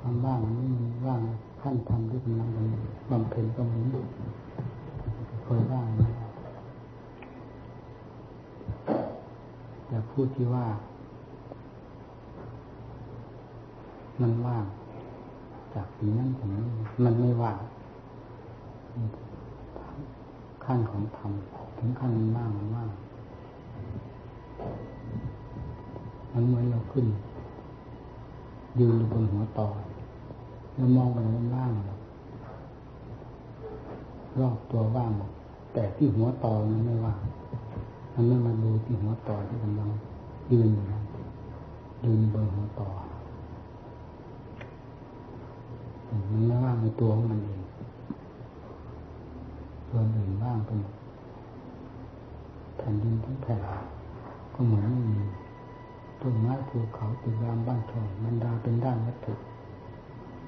ความว่างนี้มันว่างขั้นทำที่กำลังบำเพ็ญก็เหมือนเคยว่างนะแต่พูดที่ว่า มันว่างจากสิ่งนั้นถึงนี้มันไม่ว่างขั้นของธรรมถึงขั้นมันว่างมันว่างมันเหมือนเราขึ้นยืนอยู่บนหัวต่อ แล้วมองไปมันว่างรอบตัวว่างหมดแต่ที่หัวต่อมันไม่ว่างมันไม่มาดูที่หัวต่อที่กำลังยืนอยู่นั้นยืนบนหัวต่อมันไม่ว่างในตัวของมันเองส่วนอื่นว่างไปหมดแผ่นดินทั้งแผ่นก็เหมือนไม่มีต้นไม้ภูเขาตึกรามบ้านช่องมันดาเป็นด้านวัตถุ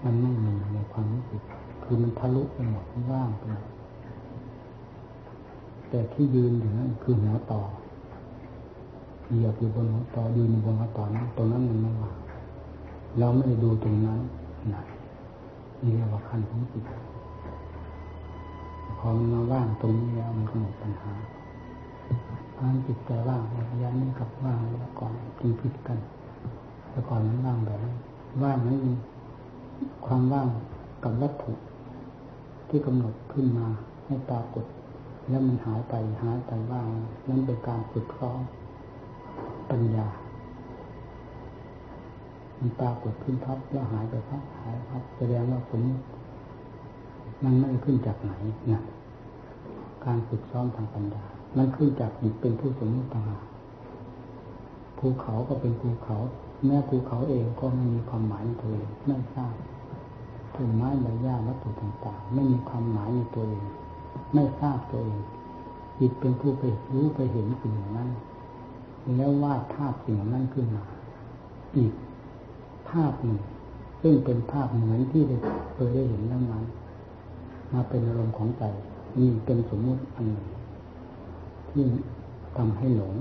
มันไม่มีในความรู้สึกคือมันทะลุไปหมดว่างไปหมดแต่ที่ยืนอยู่นั่นคือหัวต่อเหยียบอยู่บนหัวต่อยืนอยู่บนหัวต่อนั้นตรงนั้นมันไม่ว่างเราไม่ได้ดูตรงนั้นนะนี่เรียกว่าขั้นของจิตพอมันมาว่างตรงนี้แล้วมันก็หมดปัญหาการจิตใจว่างระยะนี้กับว่างแล้วก่อนจึงผิดกัน แต่ก่อนนั้นว่างแบบนี้ว่างนั้นมี ความว่างกับวัตถุที่กำหนดขึ้นมาให้ปรากฏ แล้วมันหายไปหายไปว่างนั่นเป็นการฝึกซ้อมปัญญา มันปรากฏขึ้นพับแล้วหายไปพับหายพับแสดงว่าผมมันไม่ขึ้นจากไหนนะการฝึกซ้อมทางปัญญา มันขึ้นจากจิตเป็นผู้สมมติต่างหากภูเขาก็เป็นภูเขา แม้ภูเขาเองก็ไม่มีความหมายในตัวเองไม่ทราบ ต้นไม้ใบหญ้าวัตถุต่างๆ ไม่มีความหมายในตัวเอง ไม่ทราบตัวเองจิตเป็นผู้ไปรู้ไปเห็นสิ่งนั้น แล้ววาดภาพสิ่งนั้นขึ้นมา อีกภาพหนึ่ง ซึ่งเป็นภาพเหมือนที่เคยได้เห็นแล้วนั้นมาเป็นอารมณ์ของใจนี่เป็นสมมุติอันหนึ่งที่ทำให้หลง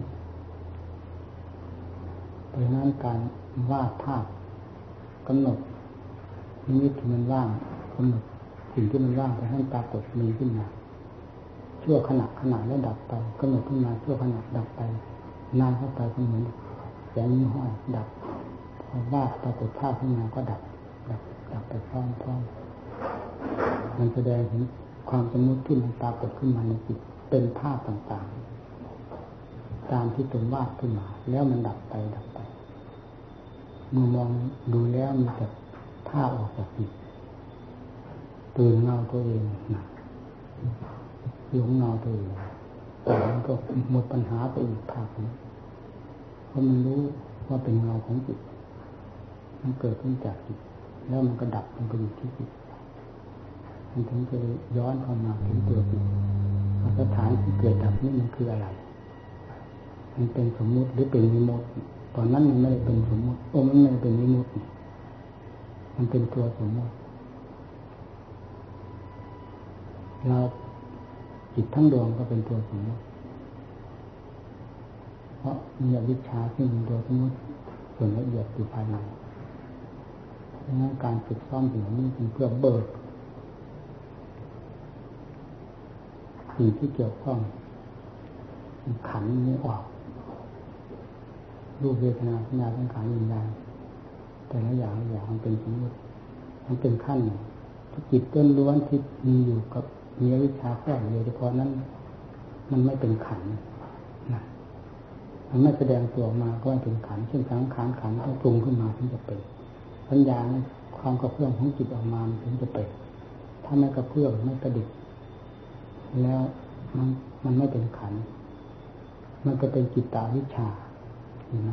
เพราะนั้นการวาดภาพกำหนด นิมิตมันว่างกำหนดสิ่งที่มันว่างไปให้ปรากฏมีขึ้นมาชั่วขณะขณะแล้วดับไปกำหนดขึ้นมาชั่วขณะดับไปนานเข้าไปก็เหมือนแสงนิ้ห้อยดับพอวาดปรากฏภาพขึ้นมาก็ดับ ดับ ดับไปพร้อมๆมันแสดงถึงความสมมติที่มันปรากฏขึ้นมาในจิตเป็นภาพต่างๆ ตามที่ตนวาดขึ้นมา แล้วมันดับไปดับไปเมื่อมองดูแล้วมีแต่ ภาพออกจากจิตตื่นเงาตัวเองนะหลงเงาตัวเองแต่มันก็หมดปัญหาไปอีกภาพนึงเพราะมันรู้ว่าเป็นเงาของจิต มันเกิดขึ้นจากจิต แล้วมันก็ดับมันก็อยู่ที่จิต มันถึงจะย้อนเข้ามาถึงตัวจิตสถานที่เกิดดับนี่มันคืออะไร มันเป็นสมมุติหรือเป็นมิมุติตอนนั้นมันไม่ได้เป็นสมมุติโอ้มันไม่ได้เป็นมิมุติ มันเป็นตัวสมมติเราจิตทั้งดวงก็เป็นตัวสมมติเพราะมีอวิชชาที่เป็นตัวสมมติส่วนละเอียดอยู่ภายในดังนั้นการฝึกซ้อมสิ่งนี้เป็นเพื่อเบิกสิ่งที่เกี่ยวข้องขันนี้ออกรูปเวทนาสัญญาสังขารวิญญาณ แต่ละอย่างอย่างมันเป็นสมมติมันเป็นขั้นจิตต้นล้วนที่มีอยู่กับมีวิชาแค่เดียวเฉพาะนั้น มันไม่เป็นขันนะมันไม่แสดงตัวมาก็เป็นขันเช่นสังขารขันต้องปรุงขึ้นมาถึงจะเป็นสัญญาความกระเพื่อมของจิตออกมาถึงจะเป็นถ้าไม่กระเพื่อมไม่กระดิกแล้วมันมันไม่เป็นขัน มันจะเป็นจิตตาวิชาเห็นไหม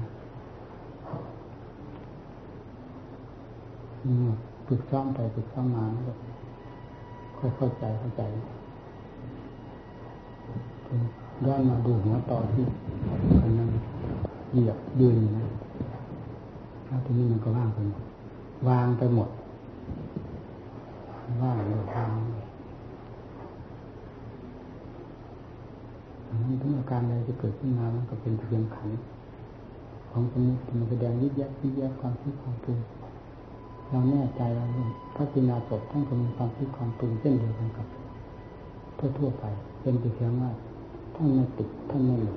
ฝึกซ้อมไปฝึกซ้อมมาค่อยเข้าใจเข้าใจย้อนมาดูหัวต่อที่มันนั่งเหยียบยืนนะแล้วทีนี้มันก็ว่างไปหมดวางไปหมดว่างเลยทางนั้นทุกอาการอะไรจะเกิดขึ้นมามันก็เป็นเพียงขันของสมมติมันแสดงยิบยับยิบยับความคิดความปรุง เราแน่ใจเราพระปิณาสดท่านก็มีความคิดความปรุงเช่นเดียวกันกับทั่วๆไปเป็นเพียงว่าท่านไม่ติดท่านไม่หลุด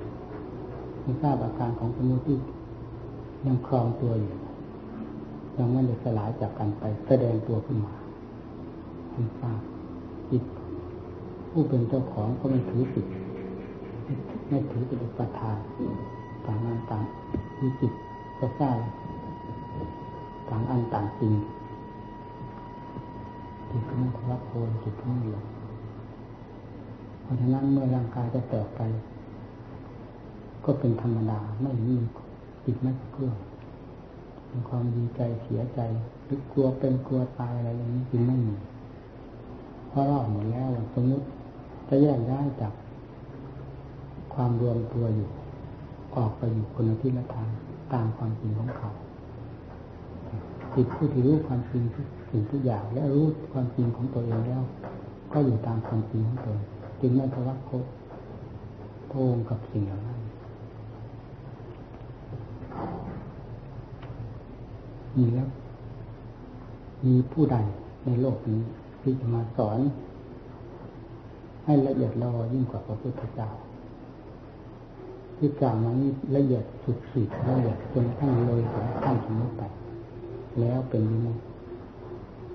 ไม่ทราบอาการของสมุติยังครองตัวอยู่ยังไม่ได้สลายจากกันไปแสดงตัวขึ้นมาท่านทราบจิตผู้เป็นเจ้าของก็ไม่ถือสิทธิ์ไม่ถือเป็นอุปทานต่างนั้นต่างมีจิตก็ทราบ ต่างอันต่างจริงจิตนั้นทะโคนจิตนั้นหลงเพราะฉะนั้นเมื่อร่างกายจะแตกไป ก็เป็นธรรมดาไม่มีจิตไม่เพื่อมีความดีใจเสียใจหรือกลัวเป็นกลัวตายอะไรอย่างนี้จึงไม่มีเพราะรอบหมดแล้วสมมติจะแยกได้จากความรวมตัวอยู่ ออกไปอยู่คนละทิศละทางตามความจริงของเขา จิตผู้ที่รู้ความจริงทุกสิ่งทุกอย่างและรู้ความจริงของตัวเองแล้ว ก็อยู่ตามความจริงของตนจึงไม่ทะเลาะโคโทงกับสิ่งเหล่านั้นมีแล้ว มีผู้ใดในโลกนี้ที่จะมาสอน ให้ละเอียดลออยิ่งกว่าพระพุทธเจ้าที่กล่าวมานี้ละเอียดสุดขีดละเอียดจนทั้งเลยถึงขั้นสมมติไป แล้วเป็นยังไง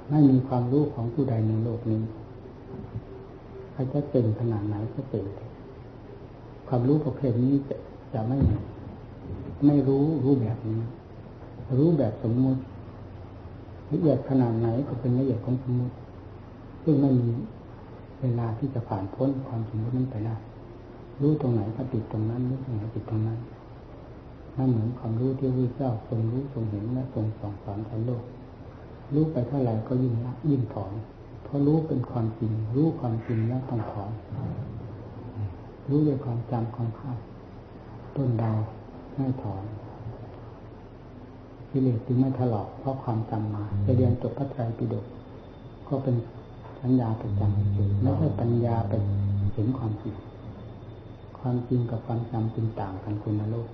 ไม่มีความรู้ของผู้ใดในโลกนี้ใครจะเก่งขนาดไหนก็เก่งความรู้ประเภทนี้จะจะไม่ไม่รู้รู้แบบนี้ รู้แบบสมมุติละเอียดขนาดไหนก็เป็นละเอียดของสมมุติซึ่งไม่มีเวลาที่จะผ่านพ้นความสมมตินั้นไปได้รู้ตรงไหนก็ติดตรงนั้นรู้ตรงไหนติดตรงนั้น นั่นเหมือนความรู้ที่พระเจ้าทรงรู้ทรงเห็นและทรงสอนสอนในโลก รู้ไปเท่าไหร่ก็ยิ่งละยิ่งถอนเพราะรู้เป็นความจริง รู้ความจริงแล้วต้องถอนรู้ด้วยความจำความคาดต้นดาวไม่ถอนกิเลสจึงไม่ถลอกเพราะความจำมาไปเรียนจบพระไตรปิฎกก็เป็นสัญญาประจำเฉยไม่ใช่ปัญญาไปเห็นความจริงความจริงกับความจำจึงต่างกันคุณนโลก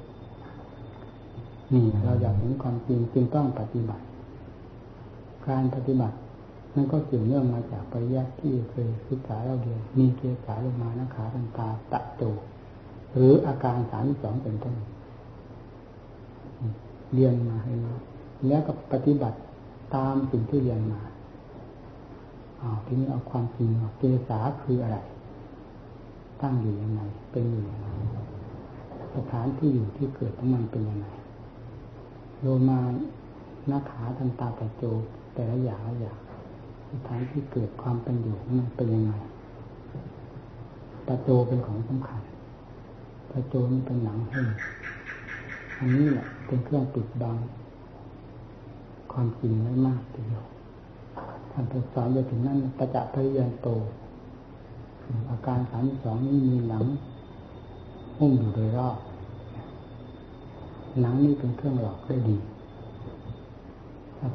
นี่เราอยากเห็นความจริงจึงต้องปฏิบัติ การปฏิบัตินั่นก็เกี่ยวเนื่องมาจากปริยัติที่เคยศึกษาเราเดียวมีเกสาลงมานะขาตันตาตะโจหรืออาการสามสองเป็นต้นเรียนมาให้แล้วก็ปฏิบัติตามสิ่งที่เรียนมาอาทีนี้เอาความจริงเกสาคืออะไร ตั้งอยู่ยังไง เป็นอยู่ยังไงสถานที่อยู่ที่เกิดของมันเป็นยังไง โลมาหน้าขาทันตาแต่โจแต่ละอย่างละอย่างสถานที่เกิดความเป็นอยู่มันเป็นยังไงตาโจเป็นของสำคัญตาโจนี่เป็นหนังให้อันนี้แหละเป็นเครื่องปิดบัง ความจริงไม่มากทีเดียวท่านสอนไปถึงนั้นประจักษ์ปริยันโต อาการสามสองนี้มีหนังหุ้มอยู่โดยรอบ หนังนี่เป็นเครื่องหลอกได้ดี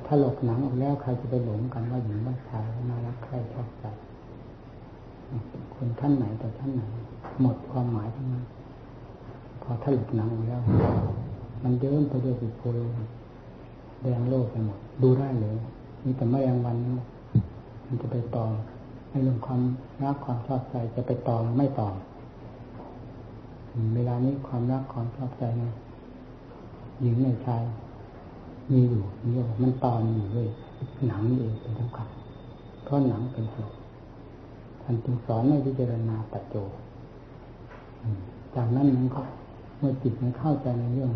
ถ้าหลอกหนังออกแล้วใครจะไปหลงกันว่าหญิงว่าชายน่ารักใครชอบใจคนท่านไหนแต่ท่านไหน หมดความหมายทั้งนั้นพอถ้าหลอกหนังออกแล้ว มันเยิ้มไปด้วยสีโพลแดงโลกไปหมด ดูได้เลยมีแต่ไม่ยังวันมันจะไปต่อในเรื่องความรักความชอบใจจะไปต่อไม่ต่อเวลานี้ความรักความชอบใจนะ หญิงในชายมีอยู่นี่มันตอนอยู่เลยหนังนี่เองเป็นสำคัญเพราะหนังเป็นเหตุท่านจึงสอนให้พิจารณาปัจโจจากนั้นมันก็เมื่อจิตมันเข้าใจในเรื่อง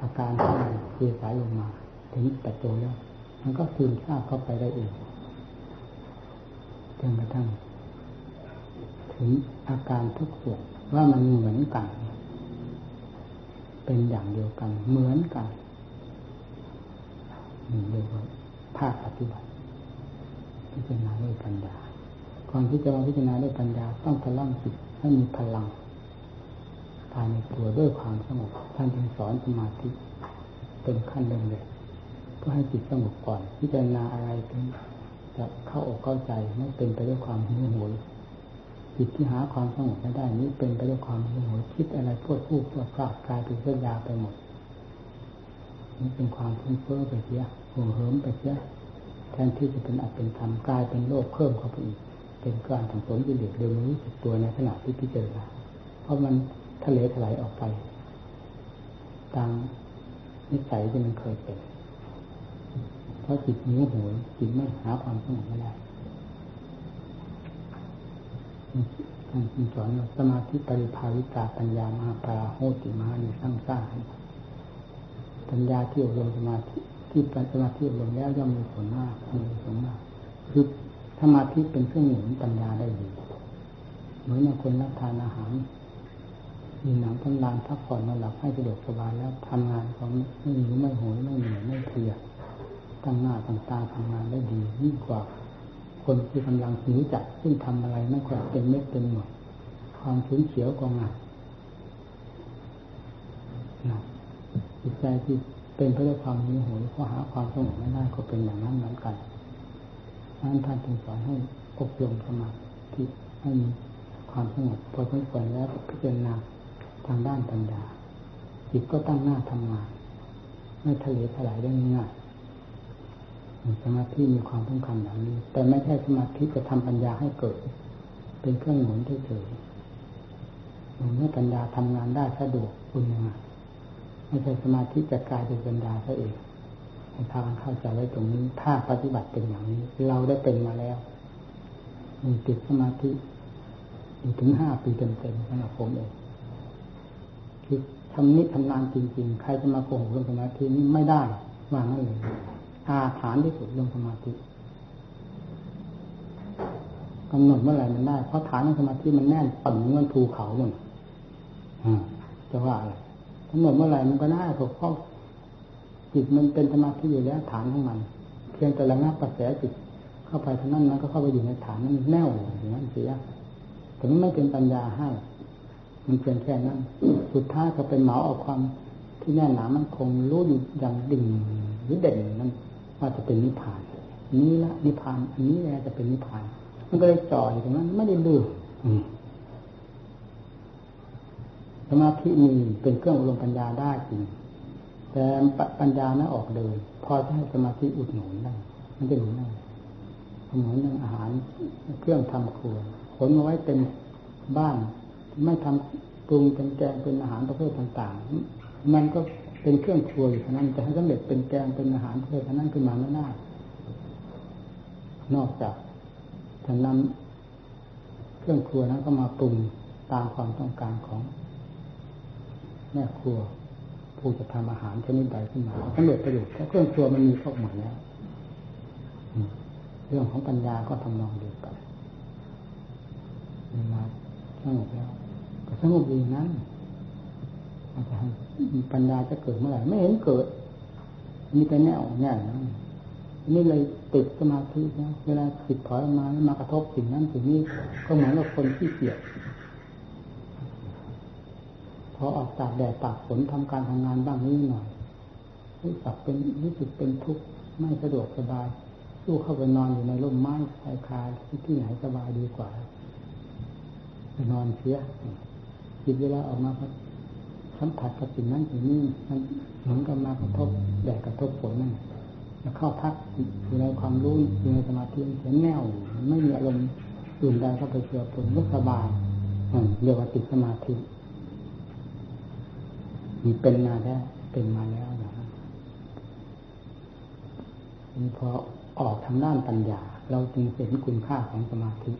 อาการที่เกสายลงมา ถึงปัจโจแล้ว มันก็ซึมซาบเข้าไปได้เองจนกระทั่งถึงอาการทุกส่วนว่ามันเหมือนกัน เป็นอย่างเดียวกันเหมือนกันนี่เรียกว่าภาคปฏิบัติ พิจารณาด้วยปัญญาก่อนที่จะมาพิจารณาด้วยปัญญาต้องพลังจิตให้มีพลังภายในตัวด้วยความสงบท่านจึงสอนสมาธิเป็นขั้นเริ่มเลยก็ให้จิตสงบก่อน พิจารณาอะไรถึงจะเข้าอกเข้าใจไม่เป็นไปด้วยความหิวโหย จิตที่หาความสงบไม่ได้นี้เป็นไปด้วยความโมโหคิดอะไรพูดพูดพูดพลาดกลายเป็นเรื่องยาไปหมด นี่เป็นความฟุ้งเฟ้อไปเสียหัวเหิมไปเสียแทนที่จะเป็นอัตเป็นธรรมกลายเป็นโลกเพิ่มเข้าไปอีก เป็นการถังผลกิเลสเดิมรู้สึกตัวในขณะที่พิจารณาเพราะมันทะเลถลายออกไปตามนิสัยที่มันเคยเป็น เพราะจิตนิ้วหวยจิตไม่หาความสงบไม่ได้ ท่านสอนสมาธิปริภาวิตาปัญญามาปราโหติมาในสร้างสร้างปัญญาที่อบรมสมาธิที่ปัญสมาธิอบรมแล้วย่อมมีผลมากมีผลมากคือสมาธิเป็นเครื่องหนุนปัญญาได้ดีเหมือนคนรับทานอาหารมีหนังกำลังพักผ่อนนอนหลับให้สะดวกสบายแล้วทำงานเขาไม่หิวไม่โหยไม่เหนื่อยไม่เพลียตั้งหน้าตั้งตาทำงานได้ดียิ่งกว่า คนที่กำลังหิวจัดซึ่งทำอะไรไม่ค่อยเป็นเม็ดเป็นหน่วยความชื้นเขียวกองงานนะจิตใจที่เป็นเพราะความหิวโหยเพราะหาความสงบไม่ได้ก็เป็นอย่างนั้นเหมือนกันนั้นท่านจึงสอนให้อบรมสมาธิให้มีความสงบพอสมควรแล้วพิจารณาทางด้านปัญญาจิตก็ตั้งหน้าทำงาน ไม่ทะเลถลายได้ง่าย สมาธิมีความสำคัญอย่างนี้ แต่ไม่ใช่สมาธิจะทำปัญญาให้เกิด เป็นเครื่องหนุนเฉยๆเมื่อปัญญาทำงานได้สะดวกคุณยังไงไม่ใช่สมาธิจะกลายเป็นปัญญาซะเองให้พากันเข้าใจไว้ตรงนี้ ถ้าปฏิบัติเป็นอย่างนี้ เราได้เป็นมาแล้วมีติดสมาธิถึงห้าปีเต็มๆสำหรับผมเองคือทำนิทำนานจริง ๆ ใครจะมาโกหกเรื่องสมาธินี่ไม่ได้วางั้นเลย อาฐานที่สุดเรื่องสมาธิกำหนดเมื่อไหร่มันได้ เพราะฐานของสมาธิมันแน่นปั่นเงินภูเขาหมดจะว่าอะไรกำหนดเมื่อไหร่มันก็ได้เพราะจิตมันเป็นสมาธิอยู่แล้วฐานของมัน เพียงแต่ระงับกระแสจิตเข้าไปเท่านั้นมันก็เข้าไปอยู่ในฐานนั้นแน่วอย่างนั้นเสียถึงไม่เป็นปัญญาให้ มันเพียงแค่นั้น สุดท้ายก็เป็นเหมาเอาความที่แน่หนามันคงรู้อยู่อย่างดิ่งหรือเด่นนั้น ว่าจะเป็นนิพพาน นี้ละนิพพานอันนี้แหละจะเป็นนิพพาน มันก็เลยจ่ออยู่ตรงนั้น ไม่ได้ลืมสมาธิมีเป็นเครื่องอารมณ์ปัญญาได้จริงแต่ปัญญานั้นออกเลยพอจะให้สมาธิอุดหนุนได้มันจะหนุนได้เหมือนอย่างอาหารเครื่องทำครัวขนมาไว้เป็นบ้าน ไม่ทำปรุงเป็นแกงเป็นอาหารประเภทต่าง ๆ มันก็ เป็นเครื่องครัวอยู่เท่านั้นจะให้สำเร็จเป็นแกงเป็นอาหารประเภทนั้นขึ้นมาไม่ได้นอกจากจะนำเครื่องครัวนั้นก็มาปรุงตามความต้องการของแม่ครัวผู้จะทำอาหารชนิดใดขึ้นมาสำเร็จประโยชน์เพราะเครื่องครัวมันมีครบหมดแล้วเรื่องของปัญญาก็ทำนองเดียวกันมาสงบแล้วก็สงบดีนั้น ปัญญาจะเกิดเมื่อไหร่ไม่เห็นเกิดมีแต่แน่วแน่นะนี่เลยติดสมาธินะเวลาติดถอยมาแล้วมากระทบสิ่งนั้นสิ่งนี้ก็เหมือนกับคนที่เกียจพอออกจากแดดตากฝนทำการทำงานบ้างนิดหน่อยรู้สึกเป็นรู้สึกเป็นทุกข์ไม่สะดวกสบายสู้เข้าไปนอนอยู่ในร่มไม้ชายคลาที่ที่ไหนสบายดีกว่าไปนอนเสียจิตเวลาออกมา สัมผัสกับสิ่งนั้นสิ่งนี้มันเหมือนกับมากระทบแดดกระทบฝนนั่นแล้วเข้าพักอยู่ในความรู้อยู่ในสมาธิเสียแน่วไม่มีอารมณ์อื่นใดเข้าไปเชื่อผลก็สบายเรียกว่าติดสมาธิมีเป็นมาแล้วเป็นมาแล้วนะพอออกทางด้านปัญญา เราจึงเห็นคุณค่าของสมาธิ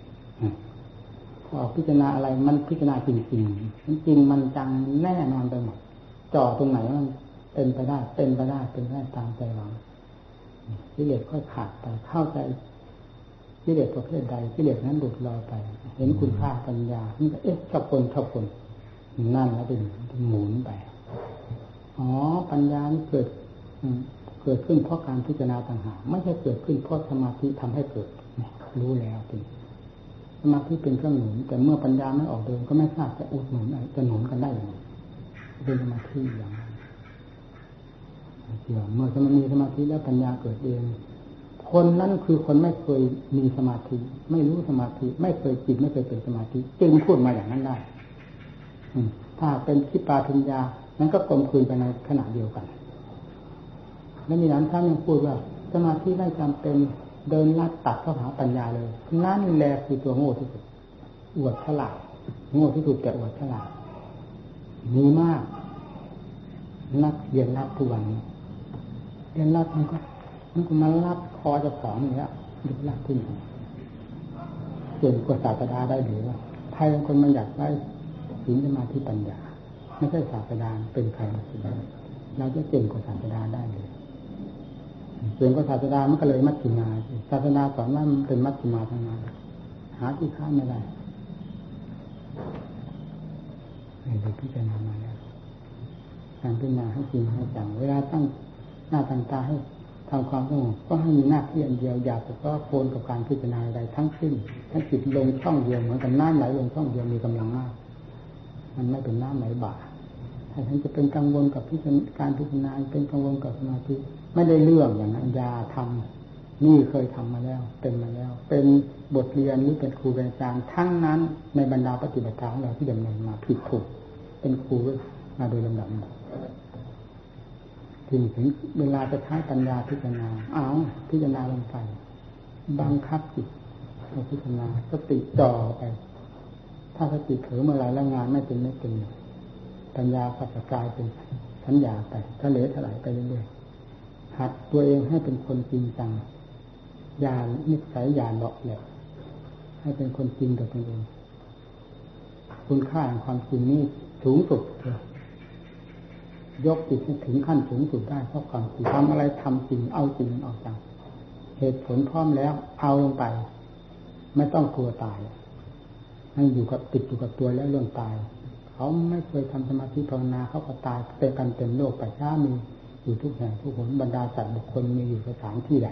พอพิจารณาอะไรมันพิจารณาจริงจริงจริงมันจังแน่นอนไปหมดจ่อตรงไหนมันเป็นไปได้เป็นไปได้เป็นได้ตามใจหวังกิเลสค่อยขาดไปเข้าใจกิเลสประเภทใดกิเลสนั้นหลุดลอยไป เห็นคุณค่าปัญญานี่ก็เอ๊ะชอบคนชอบคนนั่นแล้วเป็นหมุนไปอ๋อปัญญานี่เกิดเกิดขึ้นเพราะการพิจารณาต่างหากไม่ใช่เกิดขึ้นเพราะสมาธิทำให้เกิดรู้แล้วจริง สมาธิเป็นเครื่องหนุน แต่เมื่อปัญญาไม่ออกเดินก็ไม่ทราบจะอุดหนุนจะหนุนกันได้อย่างไรเป็นสมาธิอย่างไรเกี่ยวเมื่อสมาธิสมาธิแล้วปัญญาเกิดเองคนนั้นคือคนไม่เคยมีสมาธิ ไม่รู้สมาธิ ไม่เคยจิตไม่เคยเป็นสมาธิ จึงพูดมาอย่างนั้นได้ถ้าเป็นคิปาปัญญา นั้นก็กลมคืนไปในขณะเดียวกัน แล้วมีนั้นท่านยังพูดว่า สมาธิไม่จำเป็น เดินลัดตัดเข้าหาปัญญาเลย นั่นแหละคือตัวโง่ที่สุด อวดฉลาดโง่ที่สุดแต่อวดฉลาดมีมาก นักเรียนรับทุกวันเรียนรับมันก็มันก็มารับคอจะสอนอย่างเงี้ยดึกรับขึ้นเก่งกว่าศาสดาได้หรือว่าใครเป็นคนมาอยากได้ศีลสมาธิปัญญา ไม่ใช่ศาสดาเป็นใครมาสิเราจะเก่งกว่าศาสดาได้เลย เก่งกว่าศาสดามันก็เลยมัชฌิมาศาสดาสอนว่ามันเป็นมัชฌิมาทางนั้นหาที่ค้านไม่ได้เด็กพิจารณามาแล้วการพิจารณาให้จริงให้จังเวลาตั้งหน้าตั้งตาให้ทำความสงบก็ให้มีหน้าที่อันเดียวอย่าแต่ก็โคนกับการพิจารณาใดทั้งสิ้นให้จิตลงช่องเดียวเหมือนกับน้ำไหลลงช่องเดียวมีกำลังมาก มันไม่เป็นน้ำไหลบ่าถ้าท่านจะเป็นกังวลกับการพิจารณาเป็นกังวลกับสมาธิ ไม่ได้เรื่องอย่างนั้นยาทำนี่เคยทำมาแล้ว เป็นมาแล้ว เป็นบทเรียนหรือเป็นครูเป็นอาจารย์ทั้งนั้น ในบรรดาปฏิบัติการของเราที่ดำเนินมาผิดถูก เป็นครูมาโดยลำดับถึงถึงเวลาจะใช้ปัญญาพิจารณาเอาพิจารณาลงไปบังคับจิตเราพิจารณาสติจ่อไป ถ้าสติเผลอเมื่อไรแล้วงานไม่เป็นไม่เป็นปัญญาก็จะกลายเป็นสัญญาไปทะเลถลายไปเรื่อยๆ หัดตัวเองให้เป็นคนจริงจังยานิสัยยาเลาะแหละให้เป็นคนจริงกับตัวเอง คุณค่าของความจริงนี่สูงสุดเลยยกจิตถึงขั้นสูงสุดได้เพราะความจริงทำอะไรทำจริงเอาจริงออกจากเหตุผลพร้อมแล้วเอาลงไป ไม่ต้องกลัวตายให้อยู่กับติดอยู่กับตัวแล้วเรื่องตาย เขาไม่เคยทำสมาธิภาวนาเขาก็ตายเป็นกันเต็มโลกไป่าช้ามีอ ยู่ทุกแห่งทุกหนบรรดาสัตว์บุคคลมีอยู่สถานที่ใด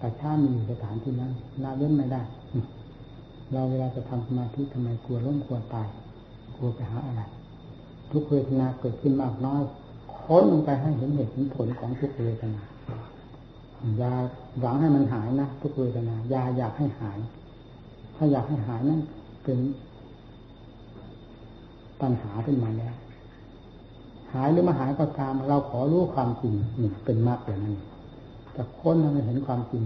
ป่าช้ามีอยู่สถานที่นั้นลาเว้นไม่ได้ เราเวลาจะทำสมาธิทำไมกลัวล้มกลัวตายกลัวไปหาอะไร ทุกเวทนาเกิดขึ้นมากน้อยค้นลงไปให้เห็นเหตุผลผลของทุกเวทนาอย่าหวังให้มันหายนะทุกเวทนาอย่าอยากให้หาย ถ้าอยากให้หายนั่นเป็นปัญหาขึ้นมาแล้ว หายหรือมาหายก็ตาม เราขอรู้ความจริงนี่เป็นมากอย่างนั้นแต่ค้นให้เห็นความจริง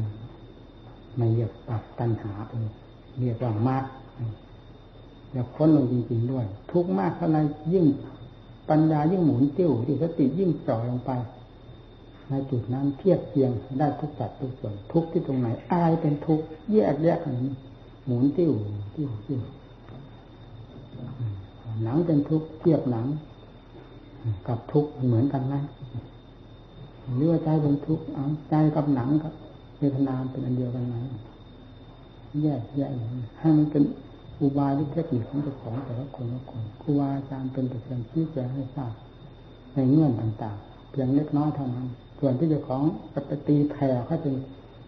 ไม่เรียกตัดปัญหาเป็นเรียกว่ามากอย่าค้นลงจริง ๆด้วย ทุกมากเท่าไรยิ่งปัญญายิ่งหมุนติ้วที่สติยิ่งจ่อลงไป ในจุดนั้นเทียบเทียงได้ทุกจัดทุกส่วนทุกที่ตรงไหนอะไรเป็นทุกแยกแยกกันหมุนติ้วติ้วติ้วหนังเป็นทุกเทียบหนัง กับทุกเหมือนกันไหมหรือว่าใจเป็นทุกข์ใจกับหนังกับเวทนาเป็นอันเดียวกันไหมแยกแยกให้มันเป็นอุบายหรือเทคนิคของเจ้าของแต่ละคนละคนครูบาอาจารย์เป็นแต่เพียงชี้แจงให้ทราบในเงื่อนต่างๆ เพียงเล็กน้อยเท่านั้น ส่วนที่เจ้าของจะไปตีแผ่ให้เป็น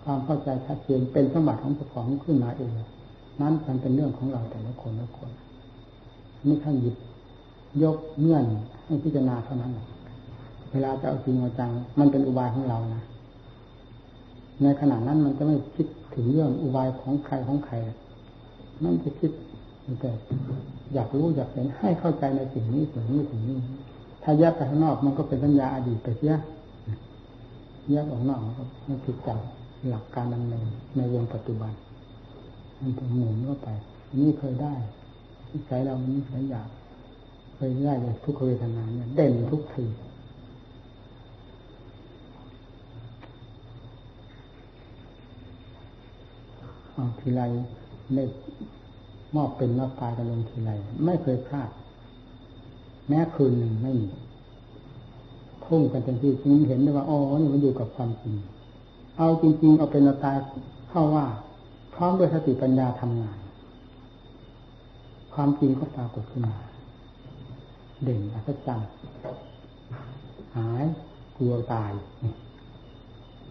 ความเข้าใจชัดเจนเป็นสมบัติของเจ้าของขึ้นมาเองนั้นมันเป็นเรื่องของเราแต่ละคนละคนนี่ท่านหยิบ ยกเงื่อนให้พิจารณาเท่านั้นเวลาจะเอาจริงเอาจัง มันเป็นอุบายของเรานะในขณะนั้นมันจะไม่คิดถึงเรื่องอุบายของใครของใครนั่นจะคิดแต่อยากรู้อยากเห็นให้เข้าใจในสิ่งนี้สิ่งนี้สิ่งนี้ ถ้าแยกไปข้างนอกมันก็เป็นสัญญาอดีตไปเสียแยกออกนอกก็ไม่ผิดจากหลักการดำเนินในวงปัจจุบัน มันถึงหมุนเข้าไป นี่เคยได้ใจเรามันเคยอยาก ยได้เลยทุกเวทนาเนี่ยเด่นทุกทีเอาทีไรในมอบเป็นรับตายกันลงทีไรไม่เคยพลาด แม้คืนหนึ่งไม่มีทุ่มกันจนที่จึงเห็นได้ว่าอ๋อนี่มันอยู่กับความจริง เอาจริงๆเอาเป็นตายเข้าว่าพร้อมด้วยสติปัญญาทำงาน ความจริงก็ปรากฏขึ้นมา เด่นอัศจรรย์หายกลัวตาย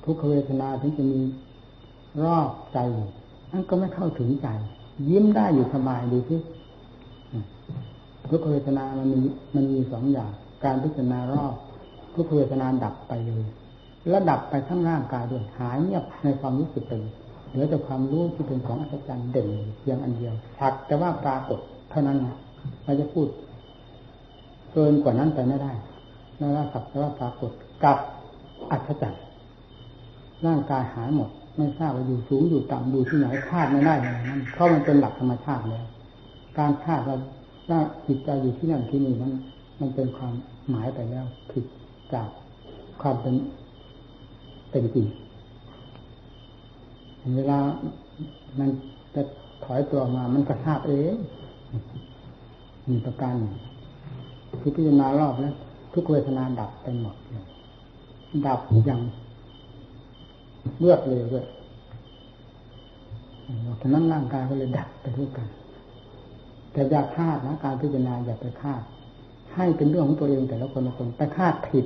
ทุกขเวทนาถึงจะมีรอบใจนั่นก็ไม่เข้าถึงใจ ยิ้มได้อยู่สบายดูสิทุกขเวทนามันมีมันมีสองอย่าง การพิจารณารอบ ทุกขเวทนาดับไปเลยแล้วดับไปทั้งร่างกายด้วยหายเงียบในความรู้สึกเป็นเหลือแต่ความรู้ที่เป็นของอัศจรรย์เด่นเพียงอันเดียวชักแต่ว่าปรากฏเท่านั้นนะเราจะพูด เกินกว่านั้นไปไม่ได้นั่นว่าสักแต่ว่าปรากฏกับอัศจรรย์ร่างกายหายหมด ไม่ทราบว่าอยู่สูงอยู่ต่ำอยู่ที่ไหนคาดไม่ได้เลยนั้นเพราะมันเป็นหลักธรรมชาติแล้วการคาดว่าว่าจิตใจอยู่ที่นั่นที่นี่นั้นมันเป็นความหมายไปแล้วผิดจากความเป็นเป็นจริงเวลามันจะถอยตัวมา มันกระทาบเองมีประการ คือพิจารณารอบแล้วทุกเวทนาดับไปหมดดับอย่างเลือดเลยด้วยฉะนั้นร่างกายก็เลยดับไปด้วยกัน แต่อย่าคาดนะการพิจารณาอย่าไปคาด ให้เป็นเรื่องของตัวเองแต่ละคนละคนไปคาดผิด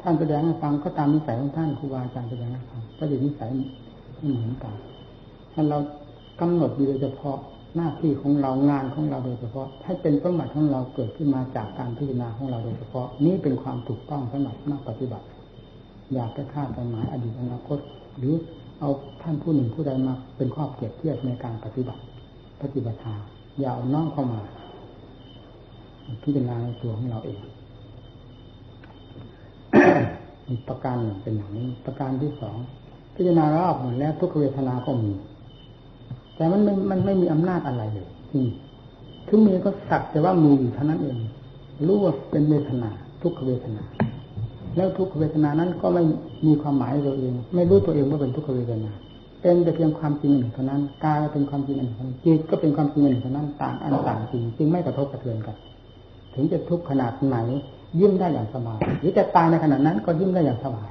ท่านแสดงให้ฟังก็ตามนิสัยของท่านครูบาอาจารย์แสดงให้ฟังก็อยู่นิสัยไม่เหมือนกันถ้าเรากำหนดอยู่โดยเฉพาะ หน้าที่ของเรางานของเราโดยเฉพาะ ให้เป็นสมบัติของเราเกิดขึ้นมาจากการพิจารณาของเราโดยเฉพาะ นี่เป็นความถูกต้องสำหรับนักปฏิบัติ อยากจะคาดหมายอดีตอนาคต หรือเอาท่านผู้หนึ่งผู้ใดมาเป็นข้อเปรียบเทียบในการปฏิบัติ ปฏิบัติธรรมอย่าเอาน้องเข้ามา พิจารณาในตัวของเราเองประการหนึ่งเป็นอย่างนี้ประการที่สองพิจารณารอบหมดแล้วทุกเวทนาก็มี แต่มันไม่มันไม่มีอำนาจอะไรเลยที่ถึงมีก็สักแต่ว่ามีอยู่เท่านั้นเองรู้ว่าเป็นเวทนา ทุกขเวทนา แล้วทุกขเวทนานั้นก็ไม่มีความหมายตัวเอง ไม่รู้ตัวเองว่าเป็นทุกขเวทนา เป็นแต่เพียงความจริงหนึ่งเท่านั้นกายเป็นความจริงหนึ่งเท่านั้นจิตก็เป็นความจริงหนึ่งเท่านั้นต่างอันต่างจริงจึงไม่กระทบกระเทือนกัน ถึงจะทุกข์ขนาดไหนยิ้มได้อย่างสบายหรือจะตายในขณะนั้นก็ยิ้มได้อย่างสบาย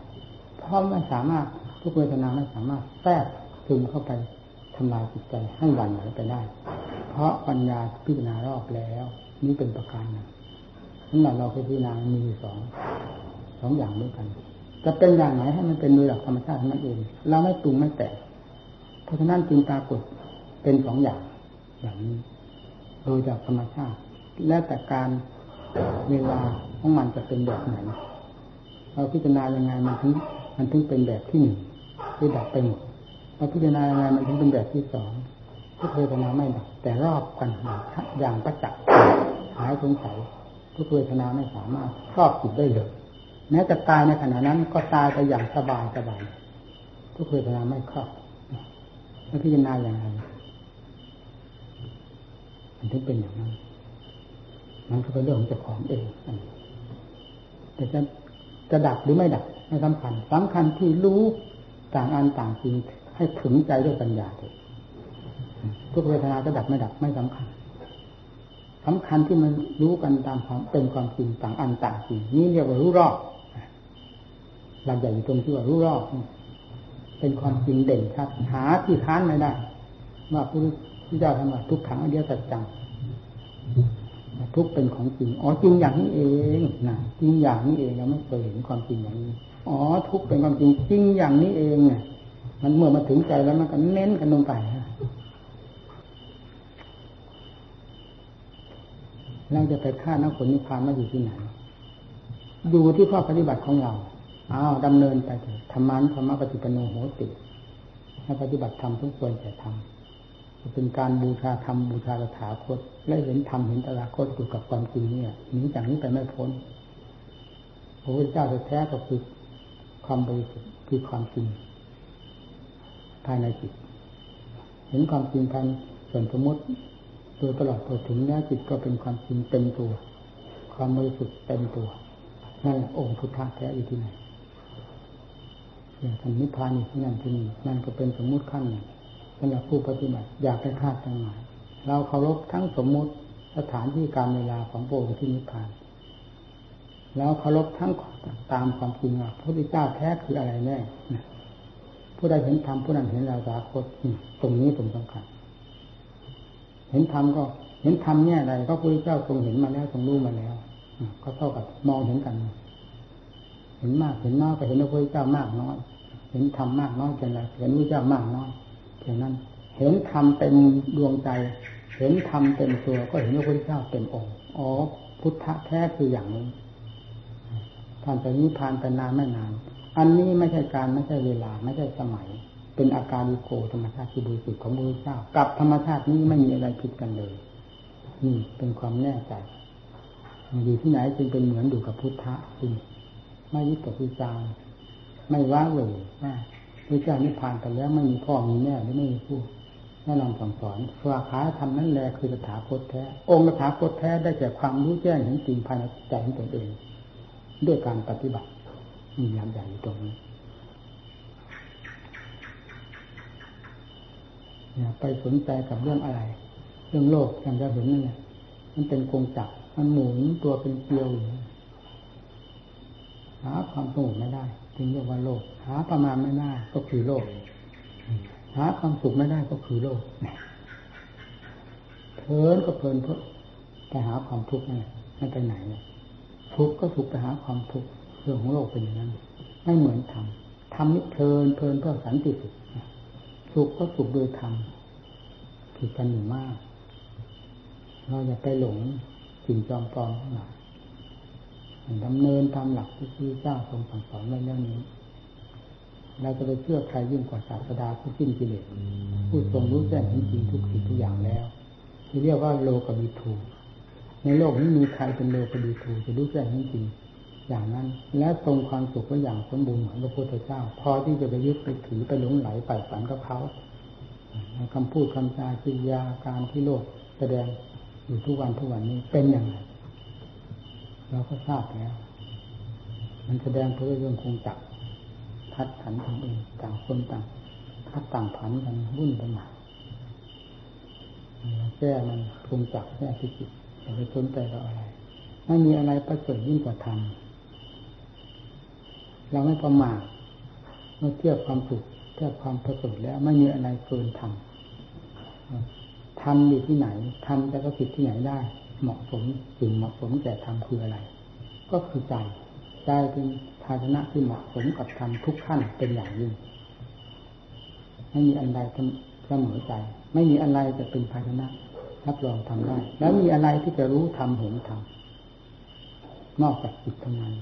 เพราะไม่สามารถทุกเวทนาไม่สามารถแทรกซึมเข้าไปทำลายจิตใจให้หวั่นไหวไปได้ เพราะปัญญาพิจารณารอบแล้ว นี่เป็นประการหนึ่งนั่นเราพิจารณามีสองสองอย่างด้วยกัน จะเป็นอย่างไหนให้มันเป็นโดยหลักธรรมชาติของมันเองเราไม่ปรุงไม่แต่เพราะฉะนั้นจึงปรากฏเป็นสองอย่างอย่างนี้ โดยจากธรรมชาติ และแต่การเวลาของมันจะเป็นแบบไหน เราพิจารณายังไงมันถึงมันถึงเป็นแบบที่หนึ่งที่ดับไปหมด เราพิจารณายังไงมันถึงเป็นแบบที่สองทุกเวทนาไม่ดับแต่รอบกันอย่างประจักษ์หายสงสัยทุกเวทนาไม่สามารถครอบจิตได้เลยแม้จะตายในขณะนั้นก็ตายไปอย่างสบายสบายทุกเวทนาไม่ครอบแล้วพิจารณาอย่างไรมันถึงเป็นอย่างนั้นมันก็เป็นเรื่องของเจ้าของเองแต่จะจะดับหรือไม่ดับไม่สำคัญสำคัญที่รู้ต่างอันต่างจริง ให้ถึงใจด้วยปัญญาเถอะทุกเวทนาจะดับไม่ดับไม่สำคัญสำคัญที่มันรู้กันตามความเป็นความจริงต่างอันต่างจริงนี่เรียกว่ารู้รอบหลักใหญ่อยู่ตรงที่ว่ารู้รอบเป็นความจริงเด่นชัดหาที่ค้านไม่ได้ว่าพระพุทธเจ้าทำมาทุกขังอเดียสัจจังทุกเป็นของจริง อ๋อจริงอย่างนี้เองนะจริงอย่างนี้เองเราไม่เคยเห็นความจริงอย่างนี้ อ๋อทุกเป็นความจริงจริงอย่างนี้เองเนี่ย มันเมื่อมาถึงใจแล้วมันก็เน้นกันลงไปเราจะไปฆ่านักผลนิพพานมาอยู่ที่ไหน อยู่ที่ข้อปฏิบัติของเราอ้าวดำเนินไปเถอะธรรมานธรรมปฏิปโนโหติให้ปฏิบัติธรรมทุกควรแต่ทำเป็นการบูชาธรรมบูชาตถาคต และเห็นธรรมเห็นตถาคตอยู่กับความจริงเนี่ยหนีจากนี้ไปไม่พ้นพระพุทธเจ้าแท้ก็คือความบริสุทธิ์คือความจริง ภายในจิต เห็นความจริงภายส่วนสมมติโดยตลอดตัวถึงนี้จิตก็เป็นความจริงเต็มตัว ความบริสุทธิ์เต็มตัวนั่นองค์พุทธะแท้อยู่ที่ไหนอย่างทำนิพพานอยู่ที่นั่นที่นี่นั่นก็เป็นสมมุติขั้นหนึ่งสำหรับผู้ปฏิบัติอยากไปคาดจังหมายเราเคารพทั้งสมมุติสถานที่การเวลาของพระองค์ที่นิพพาน แล้วเคารพทั้งตามความจริงว่าพระพุทธเจ้าแท้คืออะไรแน่ ผู้ใดเห็นธรรมผู้นั้นเห็นเราสาคตตรงนี้ผมสำคัญ เห็นธรรมก็เห็นธรรมเนี่ยใดก็พระเจ้าทรงเห็นมาแล้วทรงรู้มาแล้วก็เท่ากับมองเห็นกัน เห็นมากเห็นน้อยก็เห็นพระพุทธเจ้ามากน้อย เห็นธรรมมากน้อยเพียงไรเห็นพระเจ้ามากน้อยเพียงนั้น เห็นธรรมเป็นดวงใจ เห็นธรรมเป็นตัวก็เห็นพระพุทธเจ้าเป็นองค์อ๋อพุทธะแท้คืออย่างนี้ท่านไปนิพพานไปนานไม่นาน อันนี้ไม่ใช่การไม่ใช่เวลา ไม่ใช่สมัย เป็นอาการิโกธรรมชาติที่บริสุทธิ์ของพระเจ้ากับธรรมชาตินี้ไม่มีอะไรผิดกันเลยนี่เป็นความแน่ใจอยู่ที่ไหนจึงเป็นเหมือนอยู่กับพุทธะจริงไม่ยึดกับวิจารไม่ว้าเหวว่าพระเจ้านิพพานไปแล้วไม่มีพ่อมีแม่หรือไม่มีผู้แนะนำสั่งสอนสวาขาทำนั้นแหละคือสถาคตแท้ องค์สถาคตแท้ได้แก่ความรู้แจ้งเห็นจริงภายในใจของตนเอง ด้วยการปฏิบัติ มีอย่างใหญ่ตรงนี้อย่าไปสนใจกับเรื่องอะไร เรื่องโลกอย่างจะเห็นนั่นแหละมันเป็นกงจักรมันหมุนตัวเป็นเกลียวอยู่หาความสงบไม่ได้จึงเรียกว่าโลก หาประมาณไม่ได้ก็คือโลก หาความสุขไม่ได้ก็คือโลกเพลินก็เพลินเพื่อไปหาความทุกข์นั่นแหละไม่ไปไหนทุกข์ก็ทุกข์ไปหาความทุกข์ เรื่องของโลกเป็นอย่างนั้น ไม่เหมือนธรรมธรรมนี่เพลินเพลินเพื่อสันติสุขสุขก็สุขโดยธรรมผิดกันอยู่มาก เราอย่าไปหลงสิ่งจอมปลอมทั้งหลายดำเนินตามหลักที่พระเจ้าทรงสั่งสอนไว้เรื่องนี้ เราจะไปเชื่อใครยิ่งกว่าศาสดาผู้สิ้นกิเลสผู้ทรงรู้แจ้งเห็นจริงทุกสิ่งทุกอย่างแล้ว ที่เรียกว่าโลกบิทูในโลกนี้มีใครเป็นโลกบิทูจะรู้แจ้งเห็นจริง อย่างนั้น และทรงความสุขไว้อย่างสมบูรณ์เหมือนพระพุทธเจ้า พอที่จะไปยึดไปถือไปหลงไหลไปฝันกับเขาคำพูดคำจาจิยาการที่โลกแสดงอยู่ทุกวันทุกวันนี้เป็นอย่างไรเราก็ทราบแล้ว มันแสดงเพื่อเรื่องคงจักพัดผันกันเองต่างคนต่างพัดต่างผันกันวุ่นไปหมดแก้มันคงจักแก้ที่จิตอย่าไปสนใจเราอะไรไม่มีอะไรประเสริฐยิ่งกว่าธรรม เราไม่ประมาทเมื่อเทียบความสุขเทียบความประเสริฐแล้วไม่มีอะไรเกินธรรมธรรมอยู่ที่ไหนธรรมจะก็ผิดที่ไหนได้ เหมาะสมสิ่งเหมาะสมแก่ธรรมคืออะไร ก็คือใจใจเป็นภาชนะที่เหมาะสมกับธรรมทุกขั้นเป็นอย่างยิ่งไม่มีอันใดเสมอใจ ไม่มีอะไรจะเป็นภาชนะรับรองทำได้ แล้วมีอะไรที่จะรู้ทำเห็นทำนอกจากจิตเท่านั้น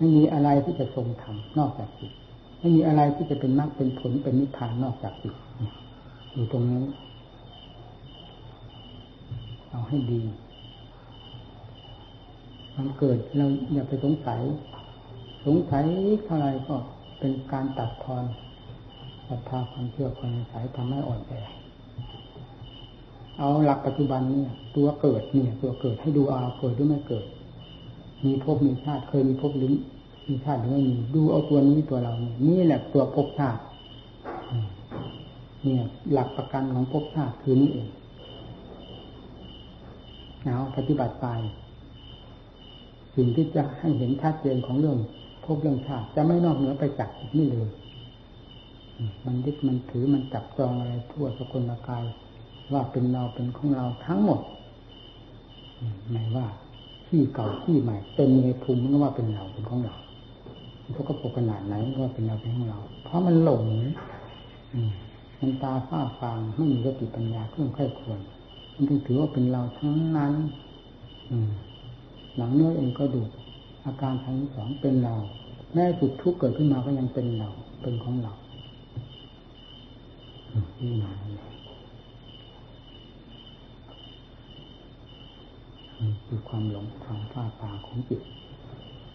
ไม่มีอะไรที่จะทรงทำนอกจากจิตไม่มีอะไรที่จะเป็นมรรคเป็นผลเป็นนิพพานนอกจากจิตอยู่ตรงนี้ เอาให้ดีมันเกิดเราอย่าไปสงสัย สงสัยเท่าไรก็เป็นการตัดทอนศรัทธาความเชื่อความสายทำให้อ่อนแอเอาหลักปัจจุบันเนี่ย ตัวเกิดเนี่ย ตัวเกิดให้ดูอาเกิดหรือไม่เกิด มีภพมีชาติเคยมีภพหรือมีชาติหรือไม่มีดูเอาตัวนี้ตัวเรานี่นี่แหละตัวภพชาติเนี่ย หลักประกันของภพชาติคือนี่เองเอาปฏิบัติไปสิ่งที่จะให้เห็นชัดเจนของเรื่องภพเรื่องชาติจะไม่นอกเหนือไปจากนี่เลยมันยึดมันถือมันจับจองอะไรทั่วสกุลกาย ว่าเป็นเราเป็นของเราทั้งหมดไม่ว่า ที่เก่าที่ใหม่เป็นในภูมิก็ว่าเป็นเราเป็นของเราเขาก็ปกขนาดไหนก็ว่าเป็นเราเป็นของเรา เพราะมันหลงมันตาฝ้าฟางไม่มีสติปัญญาเครื่องไข้ควร มันจึงถือว่าเป็นเราทั้งนั้น อืหลังเนื้อเองก็ดูอาการทั้งสองเป็นเรา แม้สุดทุกข์เกิดขึ้นมาก็ยังเป็นเราเป็นของเรานี่มา คือความหลงทางฝ้าป่าของจิต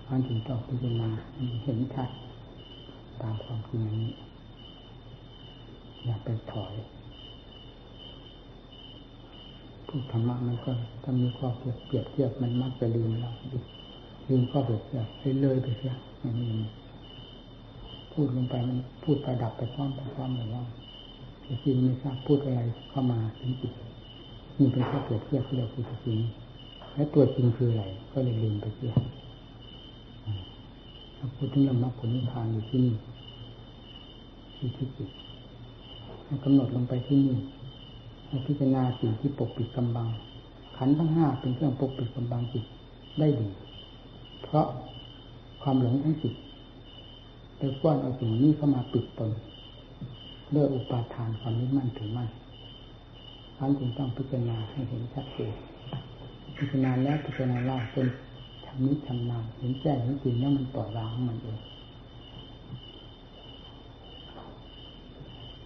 อันจึงต้องพิจารณาเห็นชัดตามความจริงนี้ อย่าไปถอยพูดธรรมะมันก็ถ้ามีข้อเปรียบเปรียบเทียบมันมักจะลืมเราลืมข้อเปรียบเทียบเลยไปเสียอย่างนี้พูดลงไปมันพูดไปดับไปพร้อมไปพร้อมหรือว่าจริงไม่ทราบพูดอะไรเข้ามาถึงจิตนี่เป็นข้อเปรียบเทียบที่เราพูดจริง และตัวจริงคืออะไร ก็เลยลืมไปเสียถ้าพูดถึงเรื่องมรรคผลนิพพานอยู่ที่นี่ที่ที่จิตให้กำหนดลงไปที่นี่ให้พิจารณาสิ่งที่ปกปิดกำบัง ขันทั้งห้าเป็นเครื่องปกปิดกำบังจิตได้ดี เพราะความหลงทั้งจิตไปก้อนเอาสิ่งนี้เข้ามาปิดตนด้วยอุปาทานความยึดมั่นถือมั่นท่านจึงต้องพิจารณาให้เห็นชัดเจน พิจารณาแล้วพิจารณาเล่าจนทำนิดทำนานเห็นแจ้งเห็นจริงแล้วมันปล่อยวางมันเอง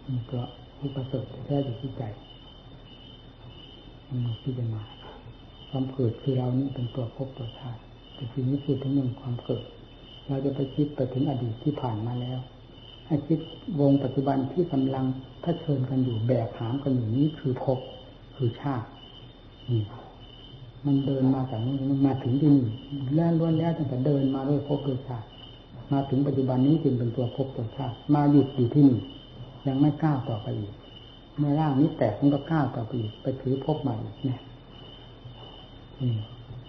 มันก็ผู้ประสบแท้อยู่ที่ใจมันพิจารณาความเกิดคือเรานี่เป็นตัวพบตัวชาติแต่ทีนี้พูดถึงเรื่องความเกิด เราจะไปคิดไปถึงอดีตที่ผ่านมาแล้วให้คิดวงปัจจุบันที่กำลังเชิญกันอยู่แบกหามกันอยู่นี้คือภพคือชาตินี่ มันเดินมาจากนี้มันมาถึงที่นี่แล้วล้วนแล้วตั้งแต่เดินมาด้วยภพด้วยชาติมาถึงปัจจุบันนี้จึงเป็นตัวภพตัวชาติมาหยุดอยู่ที่นี่ยังไม่ก้าวต่อไปอีกเมื่อร่างนี้แตกมันก็ก้าวต่อไปอีกไปถือภพใหม่เนี่ย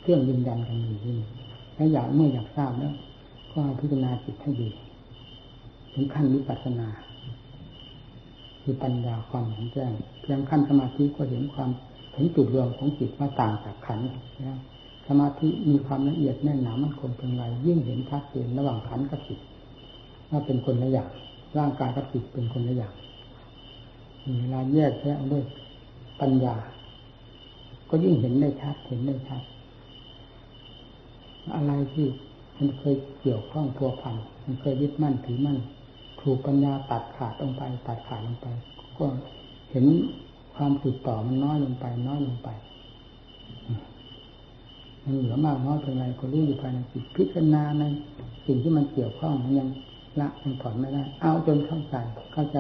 เครื่องยืนยันกันอยู่ที่นี่แล้วอยากเมื่ออยากทราบแล้วก็พิจารณาจิตให้ดีถึงขั้นวิปัสสนาคือปัญญาความเห็นแจ้งเพียงขั้นสมาธิก็เห็นความ เห็นจุดรวมของจิตว่าต่างจากขันนะสมาธิมีความละเอียดแน่นหนามันคงเป็นไรยิ่งเห็นชัดเจนระหว่างขันกับจิตว่าเป็นคนละอย่างร่างกายกับจิตเป็นคนละอย่างเวลาแยกแยะด้วยปัญญา ก็ยิ่งเห็นได้ชัดเห็นได้ชัดอะไรที่มันเคยเกี่ยวข้องพัวพันมันเคยยึดมั่นถือมั่นถูกปัญญาตัดขาดลงไป ตัดขาดลงไป ก็เห็น ความติดต่อมันน้อยลงไป น้อยลงไปมันเหลือมากน้อยเพียงไรก็รู้อยู่ภายในจิตพิจารณาในสิ่งที่มันเกี่ยวข้องมันยังละมันถอนไม่ได้ เอาจนเข้าใจเข้าใจ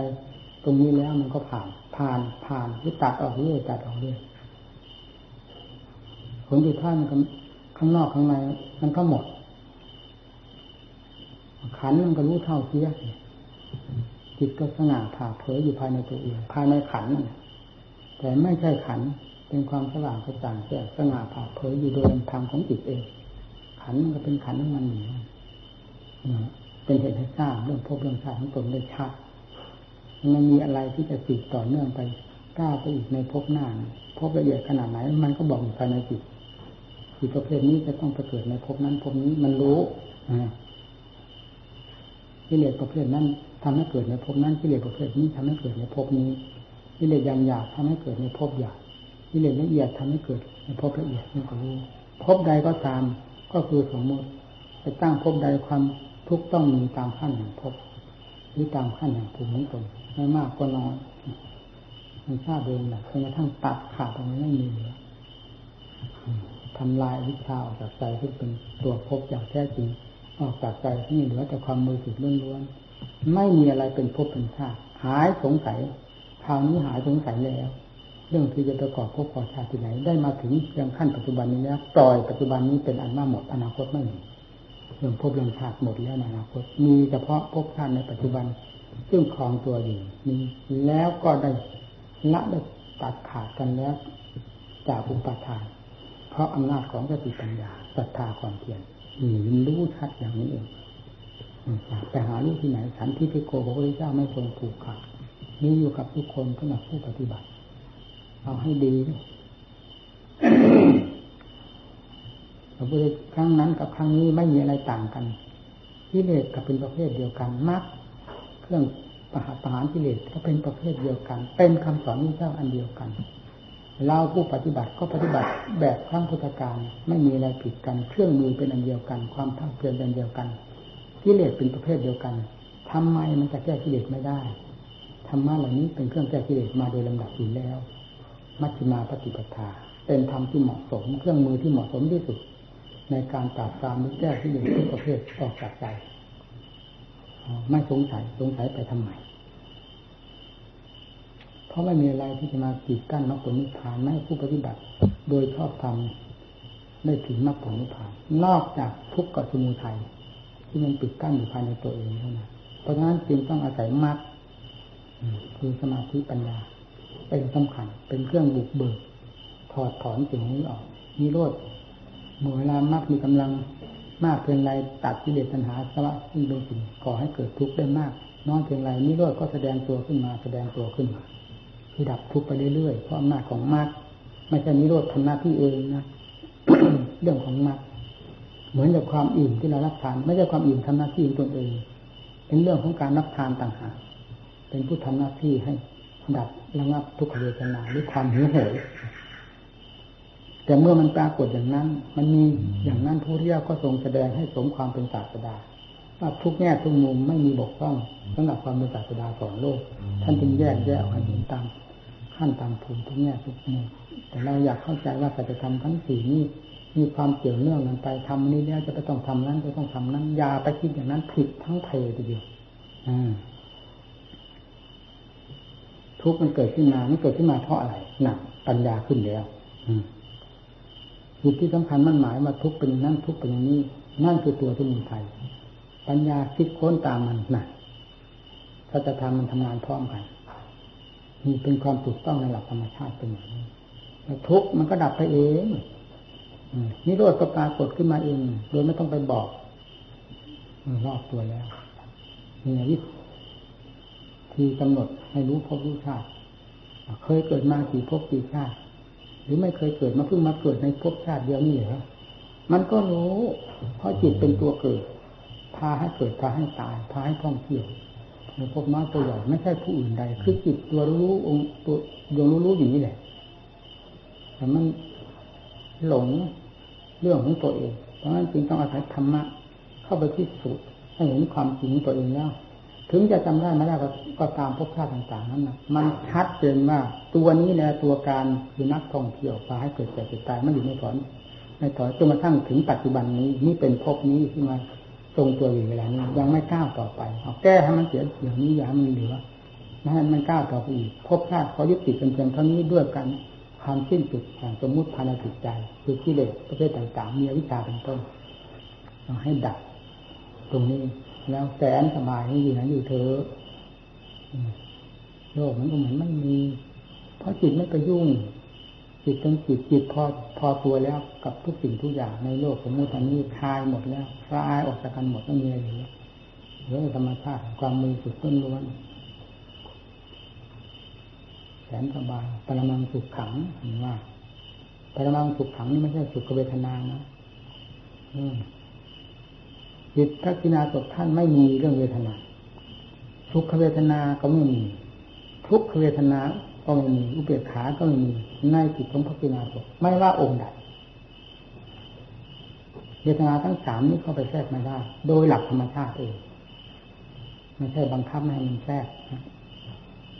ตรงนี้แล้วมันก็ผ่าน ผ่านผ่านที่ตัดออกเรื่อยตัดออกเรื่อยผลที่ท่านข้างนอกข้างในมันก็หมด ขันมันก็รู้เท่าเทียจิตก็สง่าผ่าเผยอยู่ภายในตัวเองภายในขันนั่น แต่ไม่ใช่ขันเป็นความสว่างกระจ่างแจ้งสง่าผ่าเผยอยู่โดยธรรมของจิตเอง ขันมันก็เป็นขันของมันอยู่เป็นเหตุให้ทราบเรื่องพบเรื่องชาติของตนได้ชัดมันมีอะไรที่จะสืบต่อเนื่องไปก้าวไปอีกในภพหน้าพบละเอียดขนาดไหน มันก็บอกอยู่ภายในจิตจิตประเภทนี้จะต้องไปเกิดในภพนั้นภพนี้มันรู้กิเลสประเภทนั้นทำให้เกิดในภพนั้นกิเลสประเภทนี้ทำให้เกิดในภพนี้ กิเลสยังหยาบทำให้เกิดในภพหยาบกิเลสละเอียดทำให้เกิดในภพละเอียดนี่ก็รู้ภพใดก็ตามก็คือสมมติไปตั้งภพใดความทุกข์ต้องมีตามขั้นแห่งภพหรือตามขั้นแห่งภูมิตนไม่มากก็น้อยมันทราบเองแหละจนกระทั่งตัดขาดตรงนี้ไม่มีเหลือทำลายวิชาออกจากใจที่เป็นตัวภพอย่างแท้จริง ออกจากใจที่เหลือแต่ความมือสุดล้วนๆไม่มีอะไรเป็นภพเป็นชาติหายสงสัย คราวนี้หายสงสัยแล้ว เรื่องที่จะประกอบภพก่อชาติไหน ได้มาถึงยังขั้นปัจจุบันนี้แล้วปล่อยปัจจุบันนี้เป็นอันว่าหมดอนาคตไม่มีเรื่องภพเรื่องชาติหมดแล้วในอนาคตมีเฉพาะภพชาติในปัจจุบัน ซึ่งคลองตัวอยู่มีแล้วก็ได้ละได้ตัดขาดกันแล้วจากอุปทาน เพราะอำนาจของสติปัญญาศรัทธาความเพียรนี่มันรู้ชัดอย่างนี้เองไปหาลูกที่ไหนสันที่พิโกพระพุทธเจ้าไม่ทรงผูกขาด มีอยู่กับทุกคนสำหรับผู้ปฏิบัติ เอาให้ดีพระพุทธครั้งนั้นกับครั้งนี้ไม่มีอะไรต่างกันกิเลสกับเป็นประเภทเดียวกันมรรคเครื่องประหารประหารกิเลสก็เป็นประเภทเดียวกัน เป็นคำสอนนี้เจ้าอันเดียวกันเราผู้ปฏิบัติก็ปฏิบัติแบบครั้งพุทธการไม่มีอะไรผิดกัน เครื่องมือเป็นอันเดียวกัน ความภาคเพียรเป็นเดียวกันกิเลสเป็นประเภทเดียวกันทำไมมันจะแก้กิเลสไม่ได้ ธรรมะเหล่านี้เป็นเครื่องแก้กิเลสมาโดยลำดับอยู่แล้ว มัชฌิมาปฏิปทา เป็นธรรมที่เหมาะสม เครื่องมือที่เหมาะสมที่สุด ในการปราบปรามแก้กิเลสทุกประเภทออกจากใจไม่สงสัยสงสัยไปทำไมเพราะไม่มีอะไรที่จะมากีดกั้นมรรคผลนิพพานให้ผู้ปฏิบัติ โดยชอบธรรมได้ถึงมรรคผลนิพพาน นอกจากทุกข์กับสมุทัยที่มันปิดกั้นอยู่ภายในตัวเองเท่านั้นเพราะฉะนั้นจึงต้องอาศัยมรรค คือสมาธิปัญญา เป็นสำคัญ เป็นเครื่องบุกเบิก ถอดถอนสิ่งนี้ออกนิโรธเมื่อเวลามากมีกำลังมากเพียงไรตัดกิเลสปัญหาสวะซึ่งเป็นสิ่งก่อให้เกิดทุกข์ได้มาก น้อยเพียงไรนิโรธก็แสดงตัวขึ้นมาแสดงตัวขึ้นมาคือดับทุกข์ไปเรื่อยๆเพราะอำนาจของมรรคไม่ใช่นิโรธทำหน้าที่เองนะเรื่องของมรรคเหมือนกับความอิ่มที่เรารับทาน ไม่ใช่ความอิ่มทำหน้าที่ตนเอง เป็นเรื่องของการรับทานต่างหาก เป็นผู้ทำหน้าที่ให้ดับระงับทุกขเวทนาหรือความหิวโหยแต่เมื่อมันปรากฏอย่างนั้น มันมีอย่างนั้นผู้เรียกก็ทรงแสดงให้สมความเป็นศาสดาว่าทุกแง่ทุกมุมไม่มีบกพร่องสำหรับความเป็นศาสดาสอนโลก ท่านจึงแยกแยกให้เห็นตามขั้นตามภูมิทุกแง่ทุกมุมแต่เราอยากเข้าใจว่าสัจธรรมทั้งสี่นี้มีความเกี่ยวเนื่องกันไปทำนี้แล้วจะไปต้องทำนั้นจะต้องทำนั้นยาไปคิดอย่างนั้นผิดทั้งเพทีเดียว ทุกข์มันเกิดขึ้นมามันเกิดขึ้นมาเพราะอะไรหนักปัญญาขึ้นแล้วจุดที่สำคัญมันหมายว่าทุกข์เป็นนั่นทุกข์เป็นอย่างนี้ นั่นคือตัวที่มีไทยปัญญาคิดค้นตามมันหนักถ้าจะทำมันทำงานพร้อมกันนี่เป็นความถูกต้องในหลักธรรมชาติเป็นอย่างนี้ทุกข์มันก็ดับไปเองนี่โรดก็ปรากฏขึ้นมาเอง โดยไม่ต้องไปบอกรอบตัวแล้วนี่วิ ธีกำหนดให้รู้พบรู้ชาติเคยเกิดมากี่พบกี่ชาติ หรือไม่เคยเกิดมาเพิ่งมาเกิดในพบชาติเดียวนี่เหรอมันก็รู้ เพราะจิตเป็นตัวเกิด พาให้เกิดพาให้ตาย พาให้ท่องเที่ยวในพบน้อยตัวใหญ่ไม่ใช่ผู้อื่นใด คือจิตตัวรู้องค์ตัวดวงรู้รู้อยู่นี่แหละแต่มันหลงเรื่องของตัวเอง เพราะฉะนั้นจึงต้องอาศัยธรรมะเข้าไปที่สุดให้เห็นความจริงตัวเองแล้ว ถึงจะจำได้ไม่ได้ก็ตามพบชาติต่าง ๆ นั้นนะมันชัดเจนว่าตัวนี้แหละตัวการคือนักท่องเที่ยวพาให้เกิดแก่เจ็บตายมันอยู่ในถอนในถอนจนกระทั่งถึงปัจจุบันนี้นี่เป็นภพนี้ที่มาทรงตัวอยู่เวลานี้ยังไม่ก้าวต่อไปเอาแก้ให้มันเสียอย่างนี้อย่ามันเหลือไม่ให้มันก้าวต่อไปอีกภพชาติเขายุติเป็นเพียงเท่านี้ด้วยกันความสิ้นสุดแห่งสมมุติภายในจิตใจ คือกิเลสประเภทต่างๆมีอวิชชาเป็นต้นให้ดับตรงนี้ แล้วแสนสบายนี่อยู่ไหนอยู่เธอโลกมันก็เหมือนไม่มี เพราะจิตไม่ไปยุ่ง จิตเป็นจิตจิตพอพอตัวแล้วกับทุกสิ่งทุกอย่างในโลกสมมติอันนี้คลายหมดแล้วคลายออกจากกันหมดไม่มีอะไรเหลือเหลือธรรมชาติความมือสุดต้นล้วนแสนสบายปรมังสุขขังเห็นว่าปรมังสุขขังนี่ไม่ใช่สุขเวทนานะ จิตทักษิณาสดท่านไม่มีเรื่องเวทนาสุขเวทนาก็ไม่มี ทุกขเวทนาก็ไม่มีอุเบกขาก็ไม่มีในจิตของพระกินาสดไม่ว่าองค์ใดเวทนาทั้งสามนี้เข้าไปแทรกไม่ได้ โดยหลักธรรมชาติเองไม่ใช่บังคับให้มันแทรก